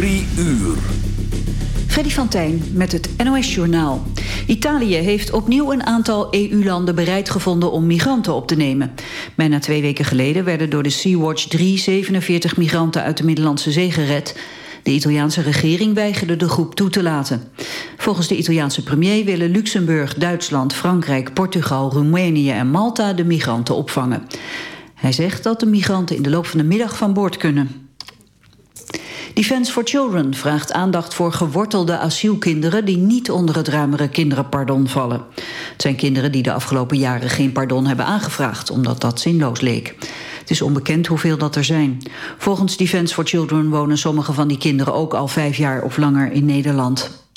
Drie uur. Freddy van Tijn met het NOS-journaal. Italië heeft opnieuw een aantal EU-landen bereid gevonden om migranten op te nemen. Bijna twee weken geleden werden door de Sea-Watch 3 47 migranten uit de Middellandse Zee gered. De Italiaanse regering weigerde de groep toe te laten. Volgens de Italiaanse premier willen Luxemburg, Duitsland, Frankrijk, Portugal, Roemenië en Malta de migranten opvangen. Hij zegt dat de migranten in de loop van de middag van boord kunnen. Defence for Children vraagt aandacht voor gewortelde asielkinderen die niet onder het ruimere kinderenpardon vallen. Het zijn kinderen die de afgelopen jaren geen pardon hebben aangevraagd, omdat dat zinloos leek. Het is onbekend hoeveel dat er zijn. Volgens Defence for Children wonen sommige van die kinderen ook al vijf jaar of langer in Nederland.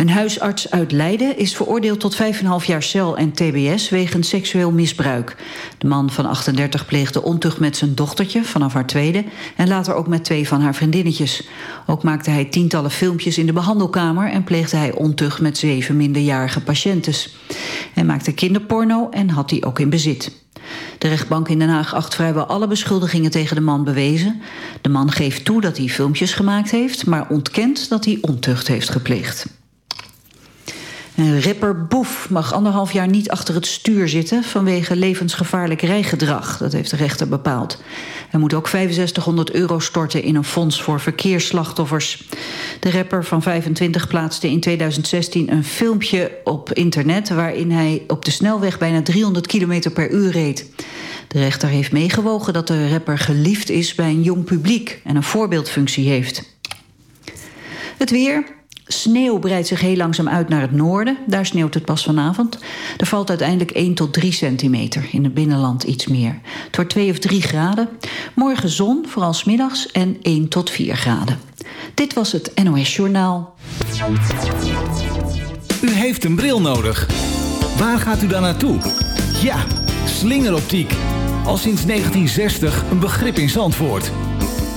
Een huisarts uit Leiden is veroordeeld tot 5,5 jaar cel en tbs wegens seksueel misbruik. De man van 38 pleegde ontucht met zijn dochtertje vanaf haar tweede en later ook met twee van haar vriendinnetjes. Ook maakte hij tientallen filmpjes in de behandelkamer en pleegde hij ontucht met zeven minderjarige patiëntes. Hij maakte kinderporno en had die ook in bezit. De rechtbank in Den Haag acht vrijwel alle beschuldigingen tegen de man bewezen. De man geeft toe dat hij filmpjes gemaakt heeft, maar ontkent dat hij ontucht heeft gepleegd. Rapper Boef mag anderhalf jaar niet achter het stuur zitten... vanwege levensgevaarlijk rijgedrag, dat heeft de rechter bepaald. Hij moet ook 6500 euro storten in een fonds voor verkeersslachtoffers. De rapper van 25 plaatste in 2016 een filmpje op internet... waarin hij op de snelweg bijna 300 km per uur reed. De rechter heeft meegewogen dat de rapper geliefd is bij een jong publiek... en een voorbeeldfunctie heeft. Het weer, Sneeuw breidt zich heel langzaam uit naar het noorden. Daar sneeuwt het pas vanavond. Er valt uiteindelijk 1 tot 3 centimeter. In het binnenland iets meer. Het wordt 2 of 3 graden. Morgen zon, vooral smiddags, en 1 tot 4 graden. Dit was het NOS Journaal. U heeft een bril nodig. Waar gaat u dan naartoe? Ja, slingeroptiek. Al sinds 1960 een begrip in Zandvoort.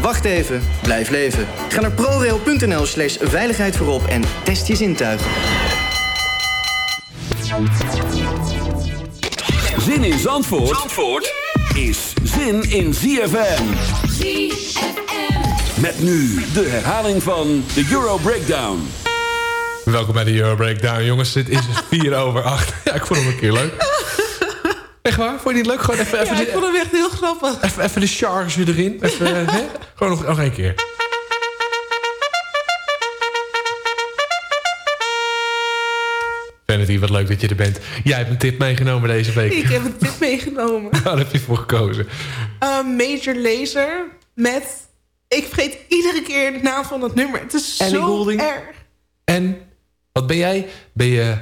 Wacht even, blijf leven. Ga naar prorail.nl slash veiligheid voorop en test je zintuigen. Zin in Zandvoort, Zandvoort is zin in ZFM. ZFM. Met nu de herhaling van de Euro Breakdown. Welkom bij de Euro Breakdown, jongens. Dit is 4 over 8. Ja, ik vond hem een keer leuk. Echt waar? Vond je niet leuk? Gewoon even, even ja, ik vond hem echt heel grappig. Even, even de charge erin. Even, hè? Gewoon nog, nog één keer. Vanity, wat leuk dat je er bent. Jij hebt een tip meegenomen deze week. Ik heb een tip meegenomen. Waar heb je voor gekozen? Uh, Major Laser met... Ik vergeet iedere keer de naam van het nummer. Het is Ellie zo erg. En, wat ben jij? Ben je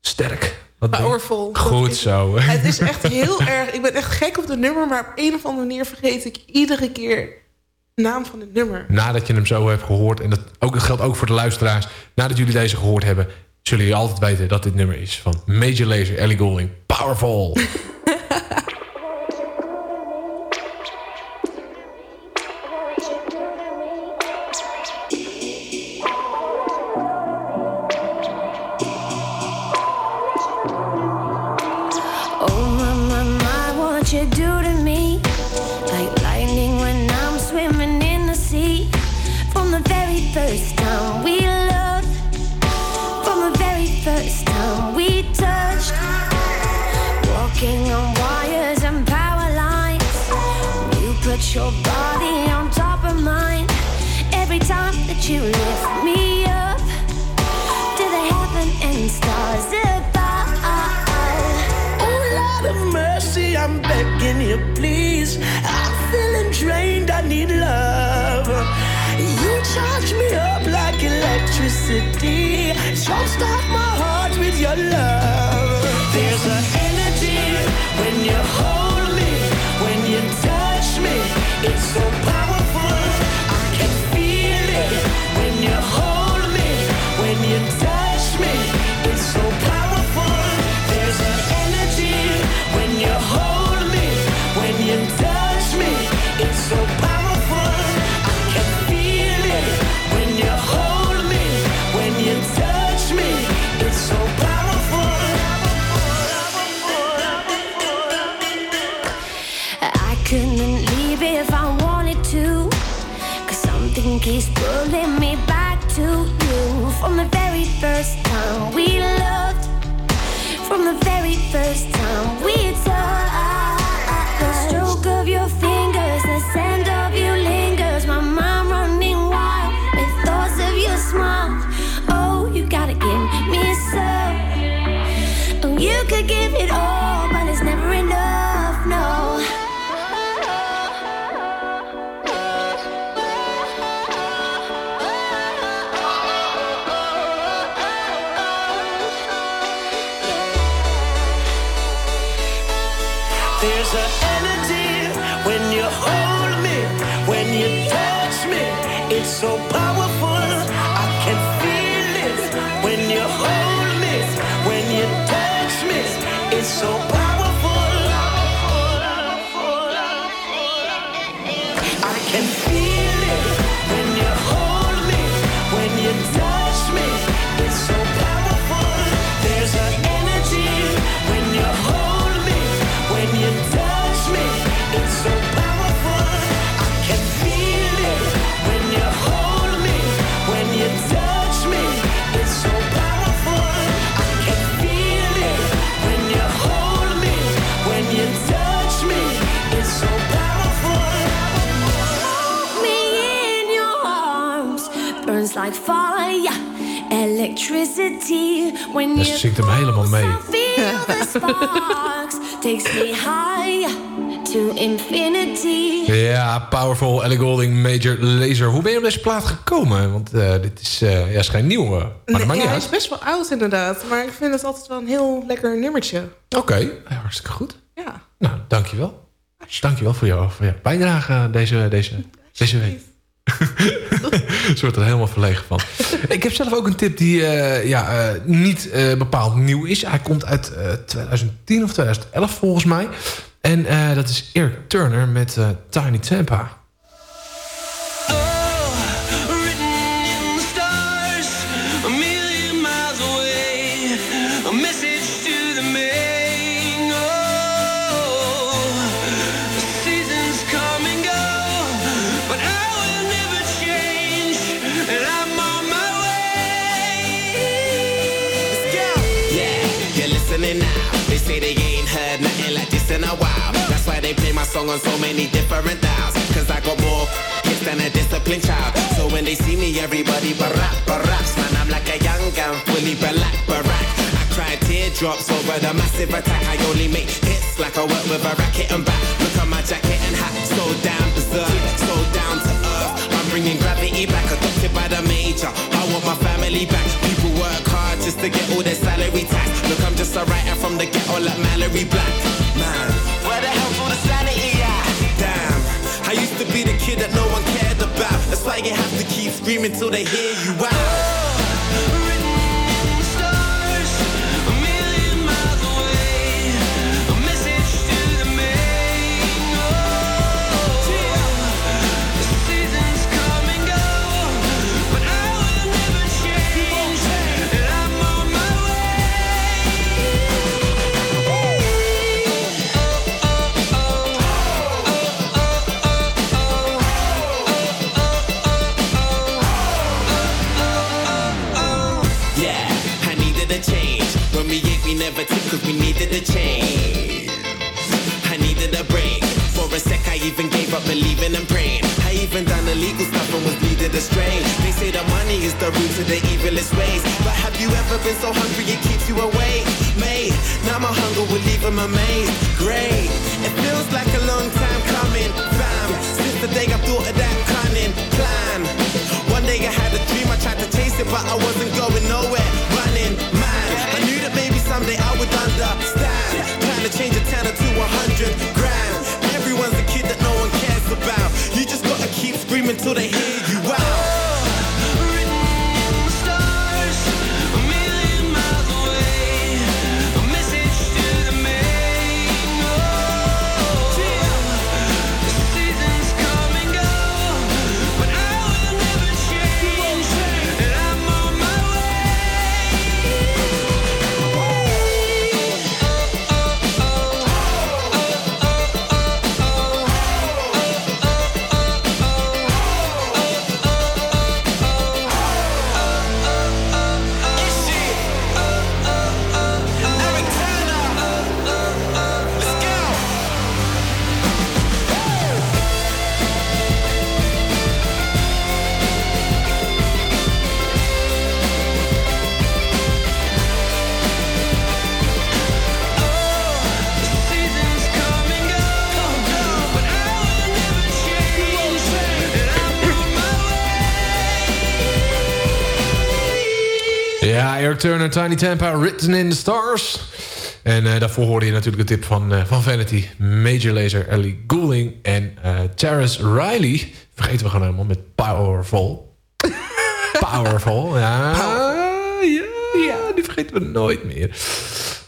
sterk? Wat? Powerful. Goed zo. Het is echt heel erg... Ik ben echt gek op het nummer, maar op een of andere manier vergeet ik iedere keer de naam van het nummer. Nadat je hem zo hebt gehoord... en dat, ook, dat geldt ook voor de luisteraars... nadat jullie deze gehoord hebben... zullen jullie altijd weten dat dit nummer is van Major Lazer, Ellie Goulding. Powerful. you do to me? Like lightning when I'm swimming in the sea. From the very first time we loved. From the very first time we touched. Walking on wires and power lines. You put your body on top of mine. Every time that you lift me you, please. I'm feeling drained, I need love. You charge me up like electricity. Jumpstart my heart with your love. There's an you zingt hem helemaal mee. feel the sparks, takes me higher to infinity. Ja, Powerful, Ellie Goulding, Major Lazer. Hoe ben je op deze plaat gekomen? Want eh, dit is, eh, ja, is geen nieuwe, maar dat Nee, ja, hij is best wel oud inderdaad. Maar ik vind het altijd wel een heel lekker nummertje. Oké, ja, hartstikke goed. Ja. Nou, dankjewel. Dankjewel voor jouw, voor jouw bijdrage deze, deze, deze week. Ze wordt er helemaal verlegen van. ik heb zelf ook een tip die eh, ja, eh, niet eh, bepaald nieuw is. Hij komt uit eh, 2010 of 2011 volgens mij. En dat is Eric Turner met Tiny Tampa. Song on so many different dials. Cause I got more hits than a disciplined child. So when they see me, everybody barack, baracks. Man, I'm like a young gun, fully black, barack. I cry teardrops over the massive attack. I only make hits like I work with a racket and back. Look at my jacket and hat, so down berserk, so down to earth. I'm bringing gravity back, adopted by the major. I want my family back. People work hard just to get all their salary tax. Look, I'm just a writer from the ghetto like Mallory Black. Man, I used to be the kid that no one cared about. That's why you have to keep screaming till they hear you out. We never took cause we needed a change. I needed a break. For a sec, I even gave up believing and praying. I even done illegal stuff and was leading astray. They say that money is the root of the evilest ways. But have you ever been so hungry it keeps you awake? Mate, now my hunger will leave them amazed. Great, it feels like a long time coming. Fam, since the day I thought of that cunning plan. One day I had a dream, I tried to chase it, but I wasn't going nowhere. To change a tenner to a hundred grand. Everyone's a kid that no one cares about. You just gotta keep screaming till they hear you out. Eric Turner, Tiny Tampa, Written in the Stars. En eh, daarvoor hoorde je natuurlijk de tip van, eh, van Vanity. Major Lazer, Ellie Goulding en uh, Terrace Riley. Vergeten we gewoon helemaal met Powerful. Powerful, ja. ja. Ja, die vergeten we nooit meer.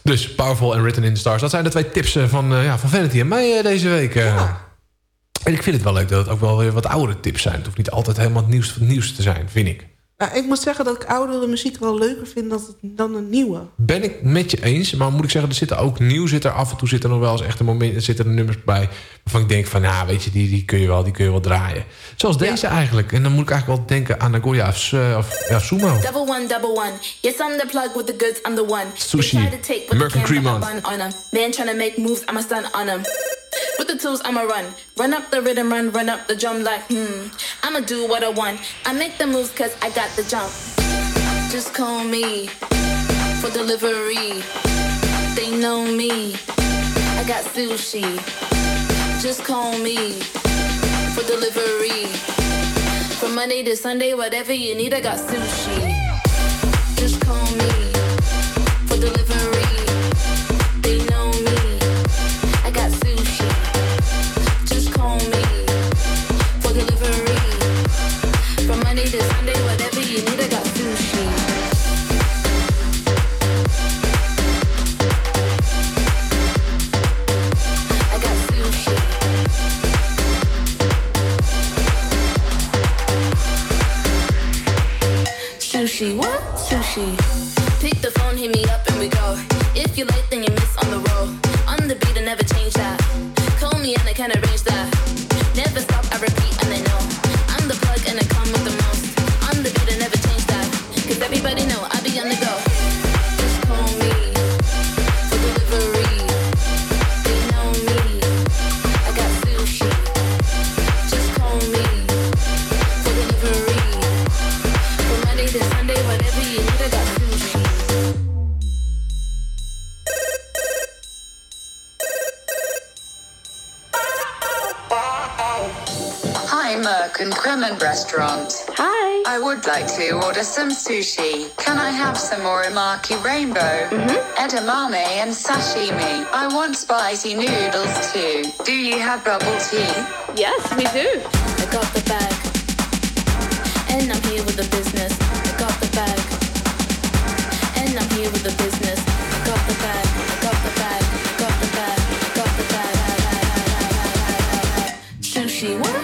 Dus Powerful en Written in the Stars. Dat zijn de twee tips van, ja, van Vanity en mij deze week. En ik vind het wel leuk dat het ook wel weer wat oudere tips zijn. Het hoeft niet altijd helemaal het nieuws nieuws te zijn, vind ik. Nou, ik moet zeggen dat ik oudere muziek wel leuker vind dan, dan een nieuwe. Ben ik met je eens, maar moet ik zeggen, er zitten ook nieuw zit er af en toe zitten er nog wel eens echt een moment, zitten er nummers bij waarvan ik denk van, ja, weet je, die, die kun je wel, die kun je wel draaien. Zoals deze eigenlijk. En dan moet ik eigenlijk wel denken aan Nagoya of, eh, of ja, Sumo. Double one, double one. Yes, I'm the plug with the goods, I'm the one. Sushi. 'em. Man trying to make moves, I'm a stun on 'em. The tools, I'ma run. Run up the rhythm, run, run up the drum like, hmm. I'ma do what I want. I make the moves cause I got the jump. Just call me for delivery. They know me. I got sushi. Just call me for delivery. From Monday to Sunday, whatever you need, I got sushi. Just call me for delivery. Sushi, what? Sushi. Pick the phone, hit me up, and we go. If you late, then you miss on the roll. On the beat, I never change that. Call me and I can arrange American Kremen restaurant. Hi. I would like to order some sushi. Can I have some orimaki rainbow, Mhm. edamame, and sashimi? I want spicy noodles too. Do you have bubble tea? Yes, we do. I got the bag, and I'm here with the business. I got the bag, and I'm here with the business. I got the bag, I got the bag, I got the bag, I got the bag. Sushi, what?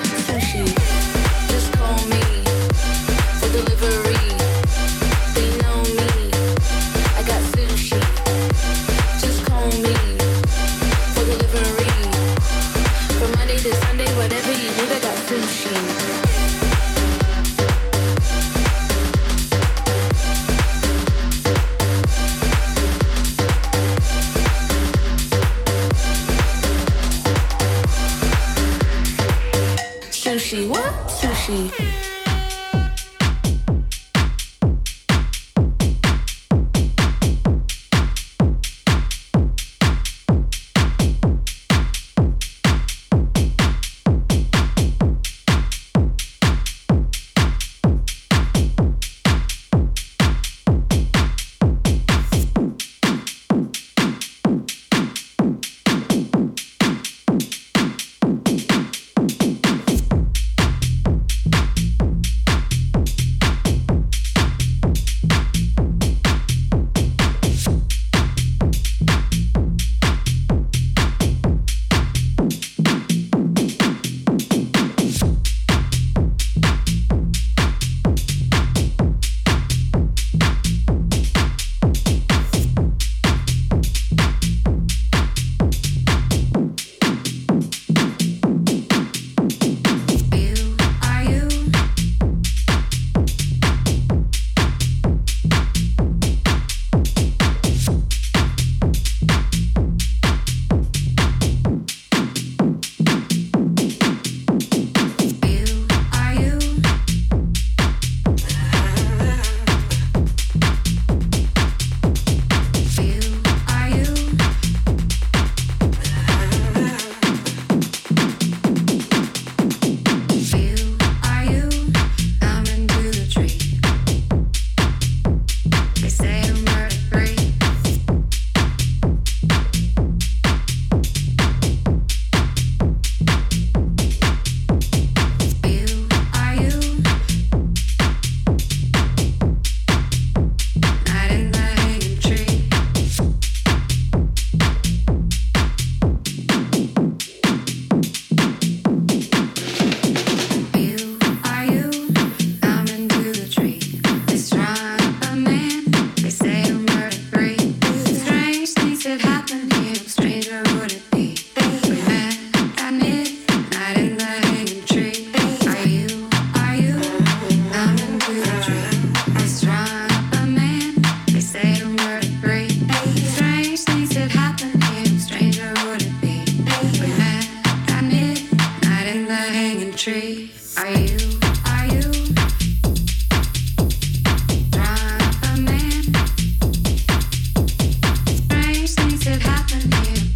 feel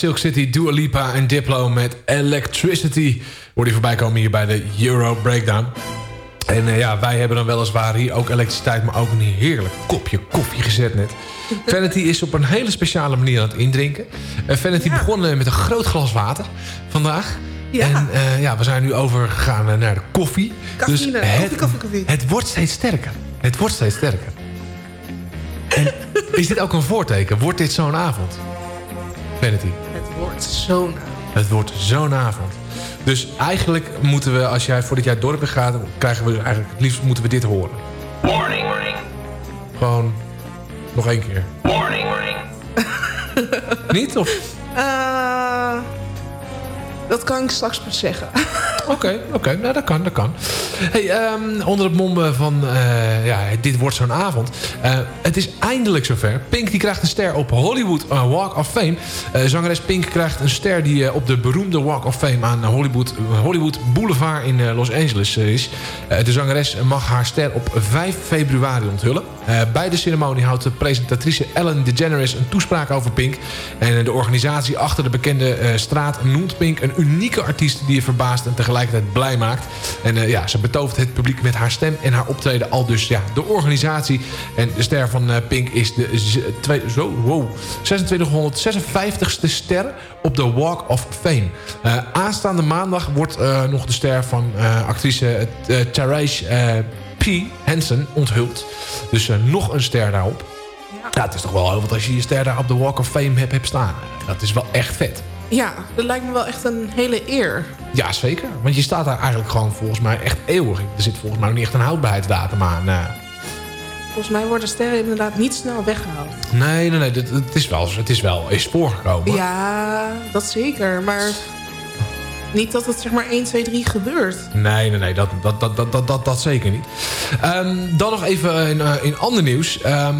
Silk City, Dua Lipa en Diplo met Electricity. Hoor die voorbij komen hier bij de Euro Breakdown. En eh, ja, wij hebben dan weliswaar hier ook elektriciteit... maar ook een heerlijk kopje koffie gezet net. Vanity is op een hele speciale manier aan het indrinken. Uh, Vanity begon eh, met een groot glas water vandaag. Ja. En ja, we zijn nu overgegaan naar de koffie. Cafeïne, het, koffie, koffie, koffie. het wordt steeds sterker. Het wordt steeds sterker. En is dit ook een voorteken? Wordt dit zo'n avond? Vanity. Het wordt zo'n Het wordt zo'n avond. Dus eigenlijk moeten we, als jij voordat jij het dorp gaat... krijgen we dus eigenlijk het liefst moeten we dit horen. Warning, warning, Gewoon nog één keer. warning, warning. Niet? Of? Eh, dat kan ik straks pas zeggen. Oké, oké. Nou, dat kan, dat kan. Hey, ehm, onder het mom van... eh, ja, dit wordt zo'n avond. Eh, het is eindelijk zover. Pink die krijgt een ster op Hollywood eh, Walk of Fame. Eh, zangeres Pink krijgt een ster die eh, op de beroemde Walk of Fame... aan Hollywood, Hollywood Boulevard in eh, Los Angeles eh, is. Eh, de zangeres mag haar ster op 5 februari onthullen. Eh, bij de ceremonie houdt de presentatrice Ellen DeGeneres een toespraak over Pink. En eh, de organisatie achter de bekende eh, straat noemt Pink een unieke artiest... die je verbaast en tegelijkertijd blij maakt. En eh, ja, ze betovert het publiek met haar stem en haar optreden al dus ja, de organisatie. En de ster van eh, Pink is de twee, zo, wow, 2656ste ster op de Walk of Fame. Eh, aanstaande maandag wordt eh, nog de ster van eh, actrice uh, Therese eh, P. Hansen onthuld. Dus eh, nog een ster daarop. Ja. het is toch wel heel wat als je je ster daar op de Walk of Fame hebt, hebt staan. Dat is wel echt vet. Ja, dat lijkt me wel echt een hele eer. Ja, zeker. Want je staat daar eigenlijk gewoon volgens mij echt eeuwig. Er zit volgens mij ook niet echt een houdbaarheidsdatum aan. eh. Volgens mij worden sterren inderdaad niet snel weggehaald. nee, nee, nee. Het is wel, het is wel eens voorgekomen. Ja, dat zeker. Maar niet dat het zeg maar 1, 2, 3 gebeurt. Nee, nee, nee, dat, dat, dat, dat, dat, dat, dat zeker niet. Ehm, dan nog even in, eh, in ander nieuws. Ehm,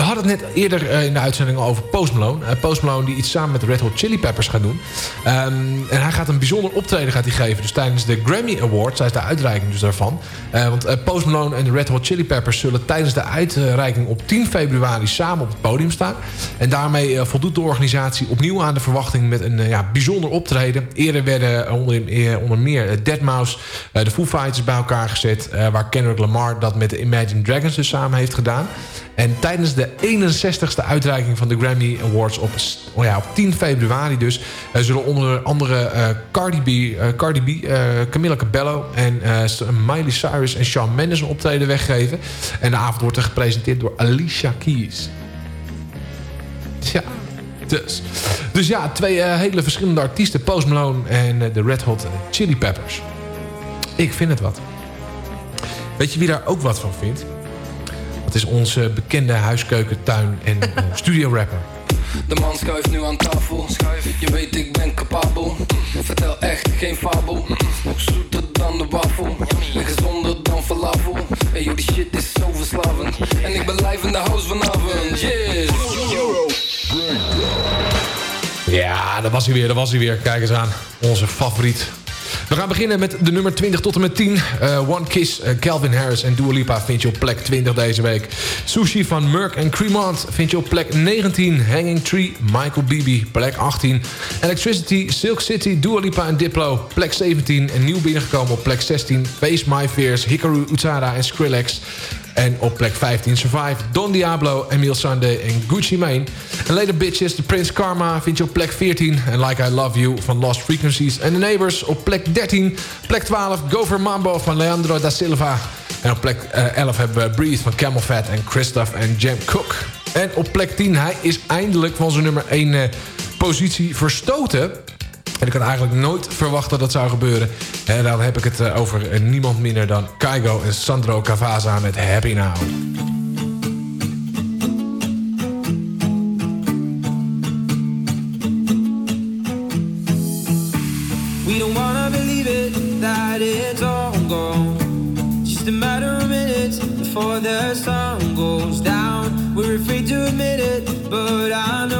we hadden het net eerder eh, in de uitzending over Post Malone. Eh, Post Malone die iets samen met Red Hot Chili Peppers gaat doen. Ehm, en hij gaat een bijzonder optreden gaat hij geven. Dus tijdens de Grammy Awards, is de uitreiking dus daarvan. Eh, want Post Malone en de Red Hot Chili Peppers zullen tijdens de uitreiking op 10 februari samen op het podium staan. En daarmee voldoet de organisatie opnieuw aan de verwachting met een ja, bijzonder optreden. Eerder werden onder, onder meer eh, Deadmau5, eh, de Foo Fighters bij elkaar gezet. waar Kendrick Lamar dat met de Imagine Dragons dus samen heeft gedaan. En tijdens de 61ste uitreiking van de Grammy Awards op, oh ja, op 10 februari dus... eh, zullen onder andere eh, Cardi B, eh, Cardi B eh, Camila Cabello en Miley Cyrus en Shawn Mendes een optreden weggeven. En de avond wordt er gepresenteerd door Alicia Keys. Tja, dus. Dus ja, twee hele verschillende artiesten. Post Malone en de Red Hot Chili Peppers. Ik vind het wat. Weet je wie daar ook wat van vindt? Dat is onze bekende huiskeukentuin en uh, studio rapper. De man schuift nu aan tafel. Je weet ik ben capabel. Vertel echt geen fabel. Zoeter dan de wafel. En gezonder dan falafel. En joh, die shit is zo verslavend. En ik ben live in de house vanavond. Yes. Ja, daar was hij weer, daar was hij weer. Kijk eens aan. Onze favoriet. We gaan beginnen met de nummer 20 tot en met 10. Eh, One Kiss, eh, Calvin Harris en Dua Lipa vind je op plek 20 deze week. Sushi van Merck en Cremant vind je op plek 19. Hanging Tree, Michael Bibi, plek 18. Electricity, Silk City, Dua Lipa en Diplo, plek 17. En nieuw binnengekomen op plek 16. Face My Fears, Hikaru Utada en Skrillex. En op plek 15 Survive, Don Diablo, Emile Sande en Gucci Mane. En Later Bitches, The Prince Karma vind je op plek 14. En Like I Love You van Lost Frequencies. En The Neighbors op plek 13. Plek 12, Gover Mambo van Leandro da Silva. En op plek eh, 11 hebben we Breathe van Camel Fat en Christoph en Jam Cook. En op plek 10, hij is eindelijk van zijn nummer 1 eh, positie verstoten. En ik had eigenlijk nooit verwacht dat dat zou gebeuren. En dan heb ik het eh, over eh, niemand minder dan Kaigo en Sandro Cavazza met Happy Now. We don't wanna believe it, that it's all gone. Just a matter minutes before the sun goes down. We're afraid to admit it, but I know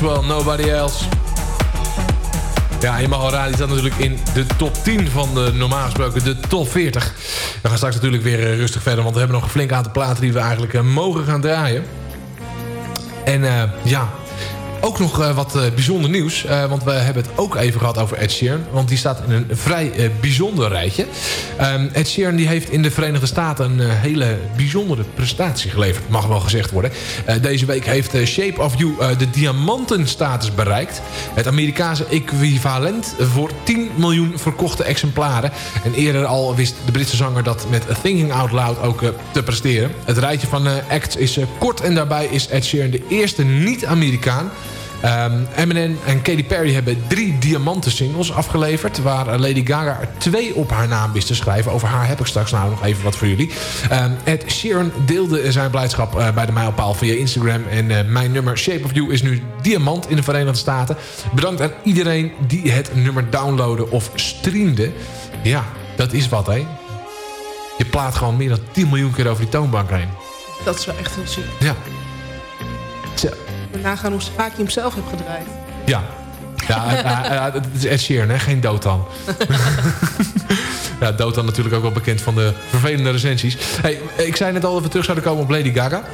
Maxwell, Nobody Else. Ja, je mag al staat natuurlijk in de top 10 van de normaal gesproken de top 40. We gaan straks natuurlijk weer eh, rustig verder, want we hebben nog een flink aantal platen die we eigenlijk eh, mogen gaan draaien. En eh, ja, ook nog eh, wat eh, bijzonder nieuws. eh, want we hebben het ook even gehad over Ed Sheeran. Want die staat in een vrij bijzonder rijtje. Ehm, Ed Sheeran die heeft in de Verenigde Staten een hele bijzondere prestatie geleverd. Mag wel gezegd worden. Deze week heeft Shape of You de diamantenstatus bereikt. Het Amerikaanse equivalent voor 10 miljoen verkochte exemplaren. En eerder al wist de Britse zanger dat met Thinking Out Loud ook te presteren. Het rijtje van acts is kort en daarbij is Ed Sheeran de eerste niet-Amerikaan Ehm, Eminem en Katy Perry hebben drie diamanten singles afgeleverd... waar Lady Gaga er twee op haar naam wist te schrijven. Over haar heb ik straks nou nog even wat voor jullie. Ehm, Ed Sheeran deelde zijn blijdschap eh, bij de mijlpaal via Instagram... en eh, mijn nummer Shape of You is nu diamant in de Verenigde Staten. Bedankt aan iedereen die het nummer downloadde of streamde. Ja, dat is wat, hè? Je plaat gewoon meer dan 10 miljoen keer over die toonbank heen. Dat is wel echt heel ziek. Ja. We nagaan hoe vaak je hem zelf hebt gedraaid. Ja. Ja, het is Ed Sheeran, hè? geen Dotan. ja, Dotan natuurlijk ook wel bekend van de vervelende recensies. Hey, ik zei net al dat we terug zouden komen op Lady Gaga.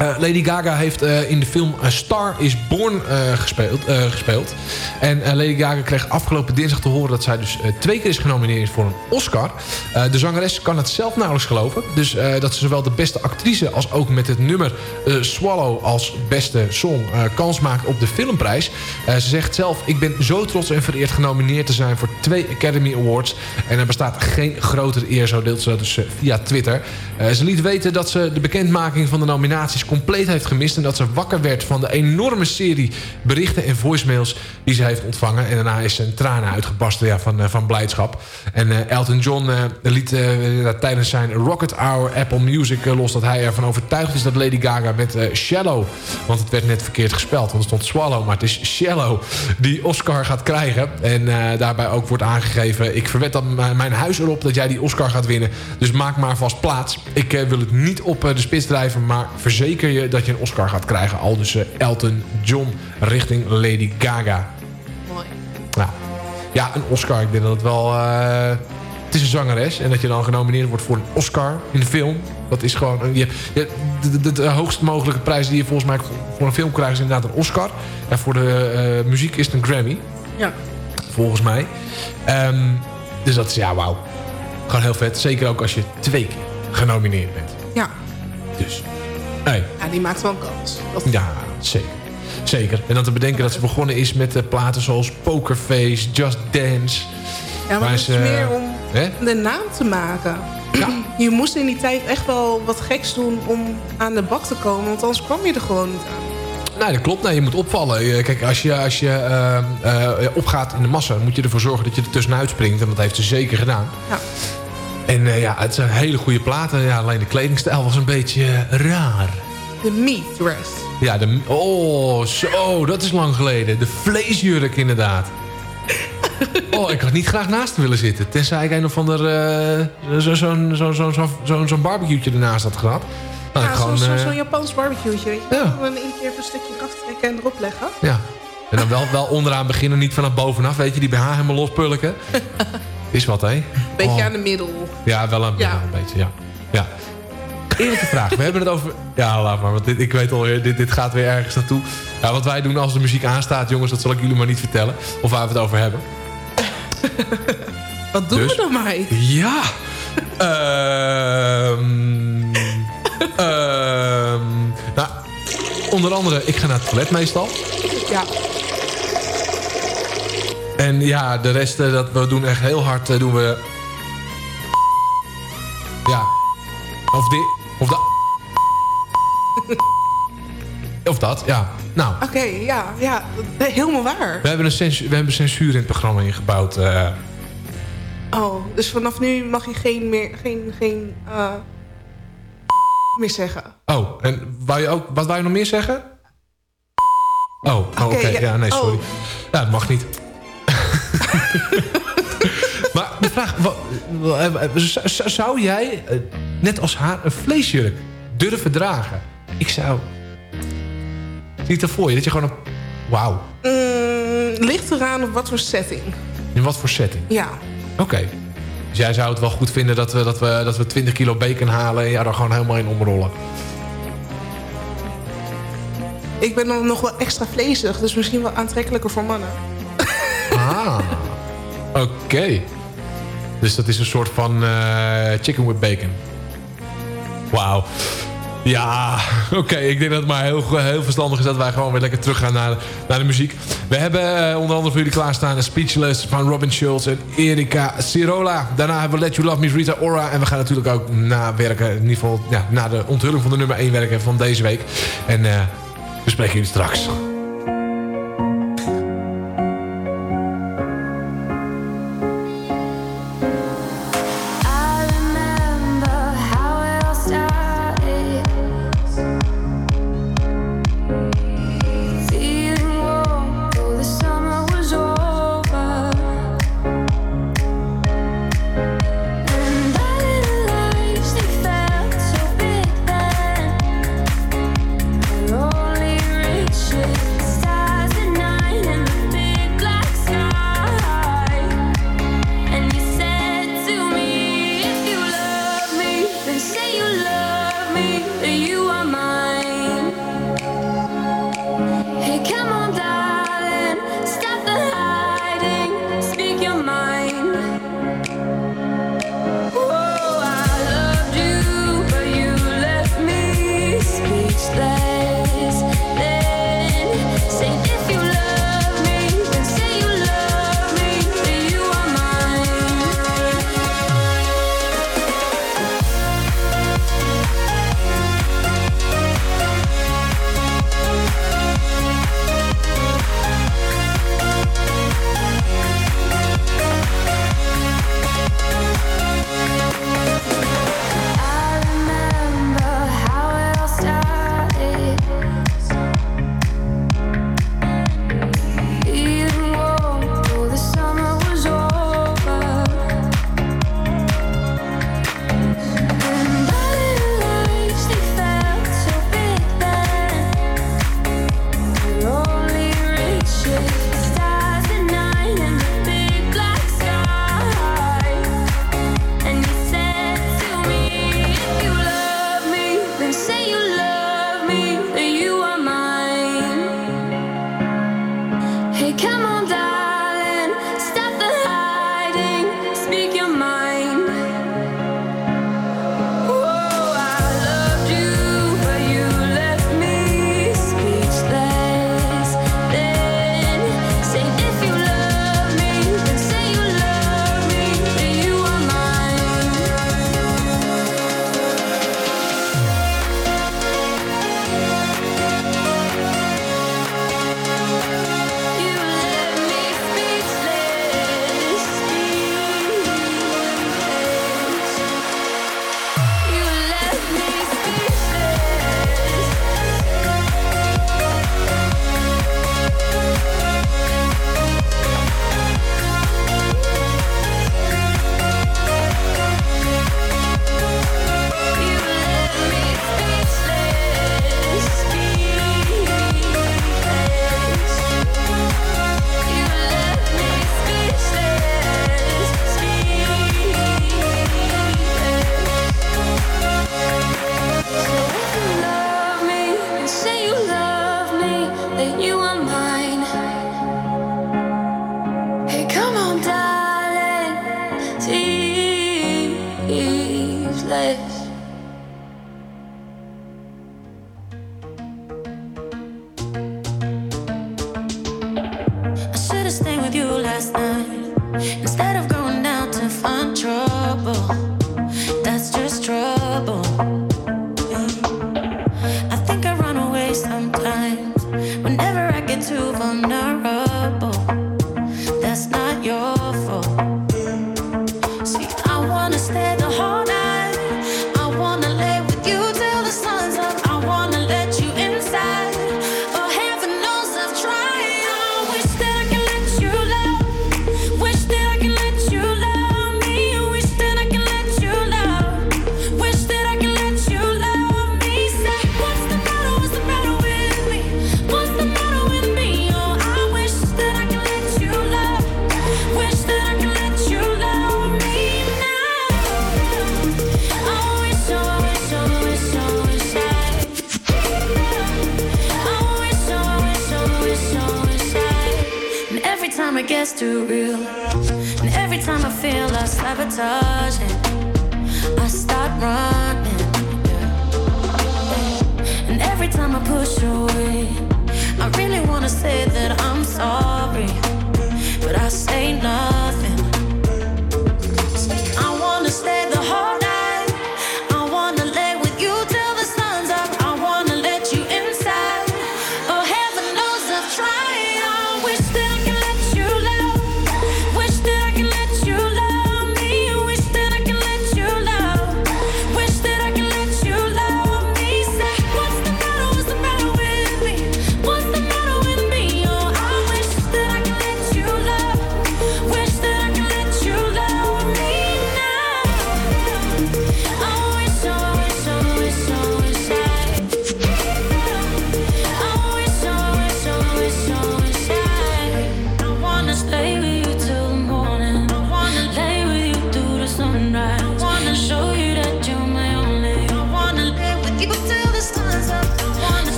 Eh, Lady Gaga heeft eh, in de film A Star is Born eh, gespeeld, gespeeld. En Lady Gaga kreeg afgelopen dinsdag te horen... dat zij dus twee keer is genomineerd voor een Oscar. De zangeres kan het zelf nauwelijks geloven. Dus dat ze zowel de beste actrice als ook met het nummer Swallow... als beste song kans maakt op de filmprijs. Ze zegt zelf... ik ben zo trots en vereerd genomineerd te zijn... voor twee Academy Awards. En er bestaat geen grotere eer, zo deelt ze dat dus via Twitter. Ze liet weten dat ze de bekendmaking van de nominaties compleet heeft gemist... en dat ze wakker werd van de enorme serie berichten en voicemails die ze heeft ontvangen. En daarna is ze een tranen uitgebarsten ja, van, eh, van blijdschap. En eh, Elton John eh, liet tijdens zijn Rocket Hour Apple Music los... dat hij ervan overtuigd is dat Lady Gaga met Shallow... want het werd net verkeerd gespeld, want er stond Swallow... maar het is Shallow, die Oscar gaat krijgen. En daarbij ook wordt aangegeven... ik verwed dan mijn huis erop dat jij die Oscar gaat winnen. Dus maak maar vast plaats. Ik wil het niet op de spits drijven... maar verzeker je dat je een Oscar gaat krijgen. Al dus eh, Elton John richting Lady Gaga. Mooi. Ja. ja, een Oscar. Ik denk dat het wel... eh, het is een zangeres. En dat je dan genomineerd wordt voor een Oscar in de film. Dat is gewoon... Je, je, de, de, de hoogst mogelijke prijs die je volgens mij voor een film krijgt... is inderdaad een Oscar. En voor de eh, muziek is het een Grammy. Ja. Volgens mij. Ehm, dus dat is, ja, wauw. Gewoon heel vet. Zeker ook als je twee keer genomineerd bent. Ja. Dus, hey. ja, die maakt wel een kans. Dat Ja, zeker. Zeker. En dan te bedenken dat ze begonnen is met eh, platen zoals Pokerface, Just Dance. Ja, maar het is ze, meer om hè? de naam te maken. Je moest in die tijd echt wel wat geks doen om aan de bak te komen. Want anders kwam je er gewoon niet aan. Nou, dat klopt. Nee, je moet opvallen. Eh, Kijk, als je, als je eh, eh, opgaat in de massa... moet je ervoor zorgen dat je er tussenuit springt. En dat heeft ze zeker gedaan. Ja. En eh, ja, het zijn hele goede platen. Ja, alleen de kledingstijl was een beetje eh, raar. De meat dress. Ja, de, oh, zo, dat is lang geleden. De vleesjurk inderdaad. Oh, ik had niet graag naast willen zitten. Tenzij ik een of ander eh, zo- zo'n zo, zo, zo, zo, zo'n barbecue'tje ernaast had gehad. Had ja, zo'n gewoon, zo, eh, zo'n Japans je? Ja. Dan één keer even een stukje aftrekken en erop leggen. Ja. En dan wel, wel onderaan beginnen, niet vanaf bovenaf. Weet je, die BH helemaal lospulken. Is wat, hè? Beetje Oh. aan de middel. Ja, wel een, Ja. wel een beetje, ja. ja. Eerlijke vraag. We hebben het over... Ja, laat maar. Want dit, ik weet alweer, dit, dit gaat weer ergens naartoe. Ja, wat wij doen als de muziek aanstaat, jongens, dat zal ik jullie maar niet vertellen. Of waar we het over hebben. Wat doen Dus? we dan mij? Ja. Ehm ehm nou, onder andere, ik ga naar het toilet meestal. Ja. En ja, de rest, eh, dat we doen echt heel hard, eh, doen we... Ja. Of dit, of dat. Of dat, ja. Nou, Oké, ja, ja. Helemaal waar. we hebben, een censuur, we hebben censuur in het programma ingebouwd. eh. Oh, dus vanaf nu mag je geen meer, geen, geen, meer zeggen. Oh, en wou je ook, wat wou je nog meer zeggen? Oh, oh, oké. Ja, nee, sorry. Oh. Ja, dat mag niet. maar de vraag... eh, eh, Zou jij, eh, net als haar, een vleesjurk durven dragen? Ik zou... Het ervoor je? Dat je gewoon een Wauw. Mm, ligt eraan op wat voor setting. In wat voor setting? Ja. Oké. Dus jij zou het wel goed vinden dat we, dat, we, dat we 20 kilo bacon halen... en jou daar gewoon helemaal in omrollen? Ik ben dan nog wel extra vlezig, dus misschien wel aantrekkelijker voor mannen. Ah, oké. Dus dat is een soort van eh, chicken with bacon. Wauw. Ja, oké. Ik denk dat het maar heel, heel verstandig is dat wij gewoon weer lekker teruggaan naar, naar de muziek. We hebben eh, onder andere voor jullie klaarstaan Speechless van Robin Schulz en Erika Cirola. Daarna hebben we Let You Love Me Rita Ora. En we gaan natuurlijk ook nawerken, in ieder geval ja, na de onthulling van de nummer 1 werken van deze week. En eh, we spreken jullie straks. Instead of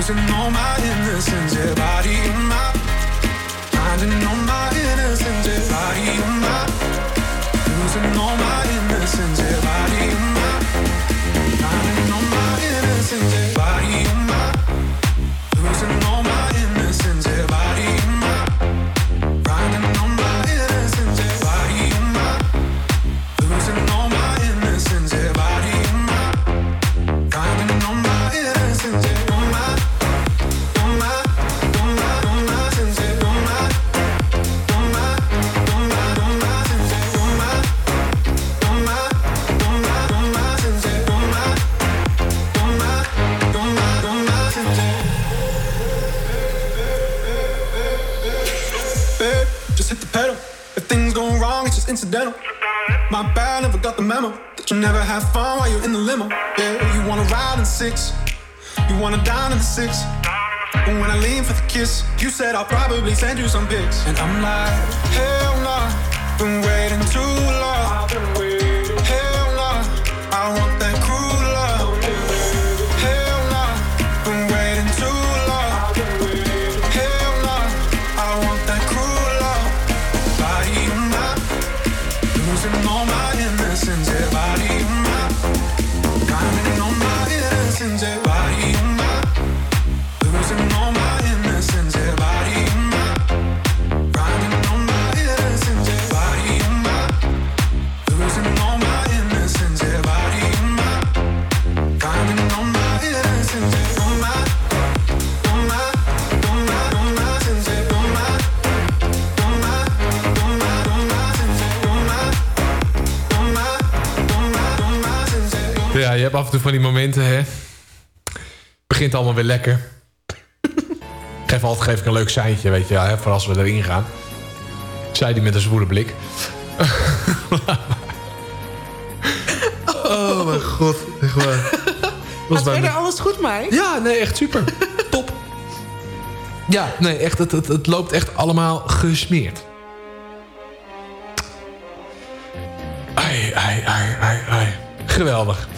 losing all my innocence, yeah, body and mind. My innocence, everybody. body mind. Losing all my innocence. six. And when I lean for the kiss, you said I'll probably send you some pics. And I'm like, hell nah, been waiting too long. I've been waiting. Hell nah, I want af en toe van die momenten, hè. Begint allemaal weer lekker. geef altijd geef ik een leuk seintje, weet je. Hè, voor als we erin gaan. Zei die met een zwoele blik. oh mijn god, echt waar. Was verder alles goed, Mike? Ja, nee, echt super. Top. Ja, nee, echt, het, het, het loopt echt allemaal gesmeerd. Ai, ai, ai, ai, ai. Geweldig.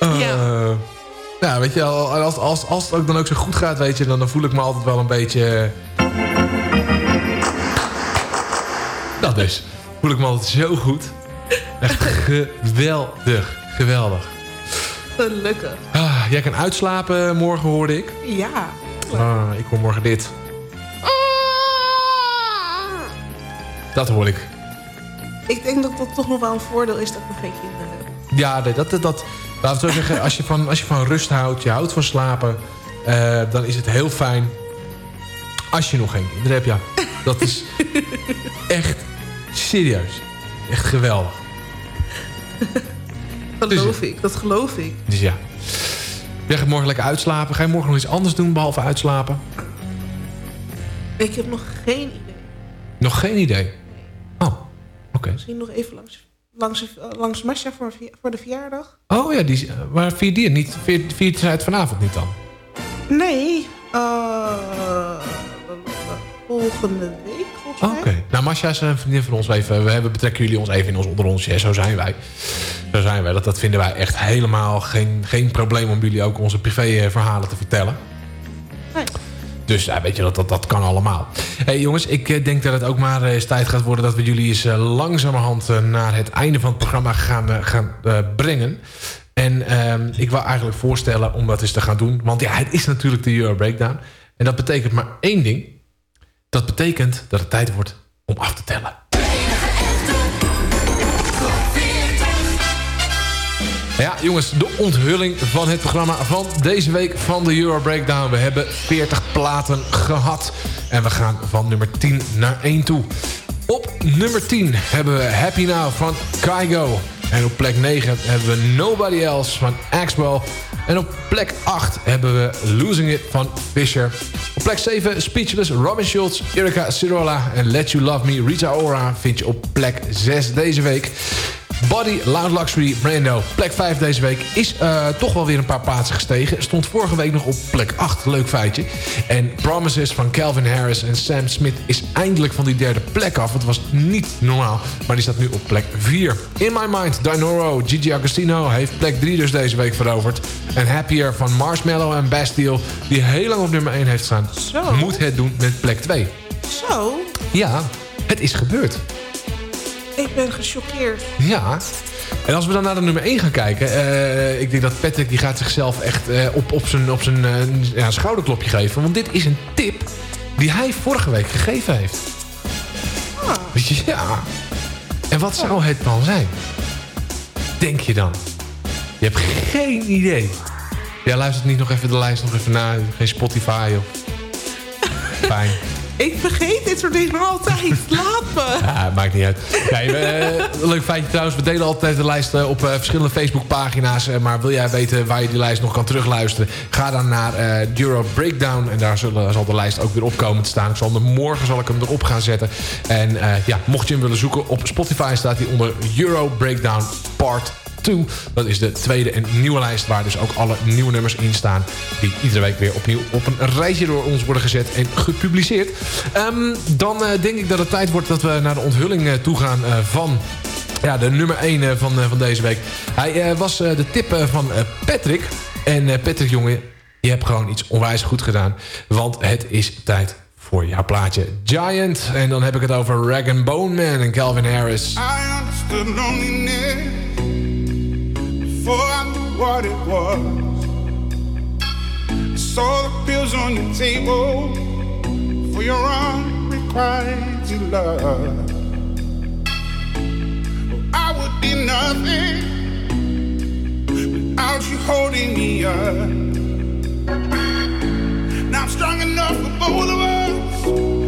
Eh, Ja. Ja, weet je, al- als, als, als het ook dan ook zo goed gaat, weet je, dan, dan voel ik me altijd wel een beetje... Dat dus. Voel ik me altijd zo goed. Echt geweldig. Geweldig. Gelukkig. Ah, jij kan uitslapen morgen, hoorde ik. Ja. Ah, ik hoor morgen dit. Dat hoor ik. Ik denk dat dat toch nog wel een voordeel is dat nog geen kinderen. Ja, nee, dat, dat, dat, laten we zo zeggen, als je, van, als je van rust houdt, je houdt van slapen... eh, dan is het heel fijn als je nog geen kinderen hebt, ja. Dat is echt serieus. Echt geweldig. Geloof ik, dat geloof ik. Dus ja. Jij gaat morgen lekker uitslapen. Ga je morgen nog iets anders doen behalve uitslapen? Ik heb nog geen idee. Nog geen idee. Oh, oké. Misschien nog even langs, langs, langs Masha voor, voor de verjaardag. Oh ja, die, is- waar vier die niet? Vier, vier het vanavond niet dan? Nee, eh, volgende week volgens mij. Oké. Nou, Masha is een vriendin van ons. Even, we hebben, betrekken jullie ons even in ons onder ons. Ja, zo zijn wij. Zo zijn wij. Dat, dat vinden wij echt helemaal geen, geen probleem om jullie ook onze privéverhalen te vertellen. Nee. Dus ja, weet je, dat, dat, dat kan allemaal. hey, jongens, ik eh, denk dat het ook maar eh, eens tijd gaat worden... dat we jullie eens eh, langzamerhand naar het einde van het programma gaan, gaan brengen. En ehm, ik wil eigenlijk voorstellen om dat eens te gaan doen. Want ja, het is natuurlijk de Euro Breakdown. En dat betekent maar één ding. Dat betekent dat het tijd wordt om af te tellen. Ja, jongens, de onthulling van het programma van deze week van de Euro Breakdown. We hebben 40 platen gehad. En we gaan van nummer 10 naar 1 toe. Op nummer 10 hebben we Happy Now van Kygo. En op plek 9 hebben we Nobody Else van Axwell. En op plek 8 hebben we Losing It van Fisher. Op plek 7 Speechless, Robin Schulz, Erika Cirola en Let You Love Me, Rita Ora vind je op plek 6 deze week. Body, Loud Luxury, Brando. Plek 5 deze week is eh, toch wel weer een paar plaatsen gestegen. Stond vorige week nog op plek 8. Leuk feitje. En Promises van Calvin Harris en Sam Smith is eindelijk van die derde plek af. Het was niet normaal, maar die staat nu op plek 4. In My Mind, Dinoro, Gigi Agostino heeft plek 3 dus deze week veroverd. En Happier van Marshmallow en Bastille, die heel lang op nummer 1 heeft staan, Zo. moet het doen met plek 2. Zo, Ja, het is gebeurd. Ik ben gechoqueerd. Ja. En als we dan naar de nummer 1 gaan kijken... eh, ik denk dat Patrick die gaat zichzelf echt eh, op, op zijn, op zijn eh, ja, schouderklopje geven. Want dit is een tip die hij vorige week gegeven heeft. Ja. En wat zou het dan zijn? Denk je dan? Je hebt geen idee. Ja, luistert niet nog even de lijst nog even na. Geen Spotify of... Fijn. Ik vergeet dit soort dingen altijd. Laat me. Ja, maakt niet uit. Nee, eh, leuk feitje trouwens. We delen altijd de lijst eh, op eh, verschillende Facebookpagina's. Maar wil jij weten waar je die lijst nog kan terugluisteren? Ga dan naar eh Euro Breakdown. En daar zullen, zal de lijst ook weer op komen te staan. Ik zal hem, morgen zal ik hem erop gaan zetten. En ja, mocht je hem willen zoeken op Spotify staat hij onder Euro Breakdown Part 2. Dat is de tweede en nieuwe lijst waar dus ook alle nieuwe nummers in staan. Die iedere week weer opnieuw op een rijtje door ons worden gezet en gepubliceerd. Ehm, dan eh, denk ik dat het tijd wordt dat we naar de onthulling eh, toe gaan eh, van... Ja, de nummer 1 van, van deze week. Hij was de tip van Patrick. En Patrick, jongen, je hebt gewoon iets onwijs goed gedaan. Want het is tijd voor jouw plaatje Giant. En dan heb ik het over Rag Bone Man en Calvin Harris. Before I knew what it was. I saw the pills on your table for your unrequited love. I would be nothing without you holding me up. Now I'm strong enough for both of us.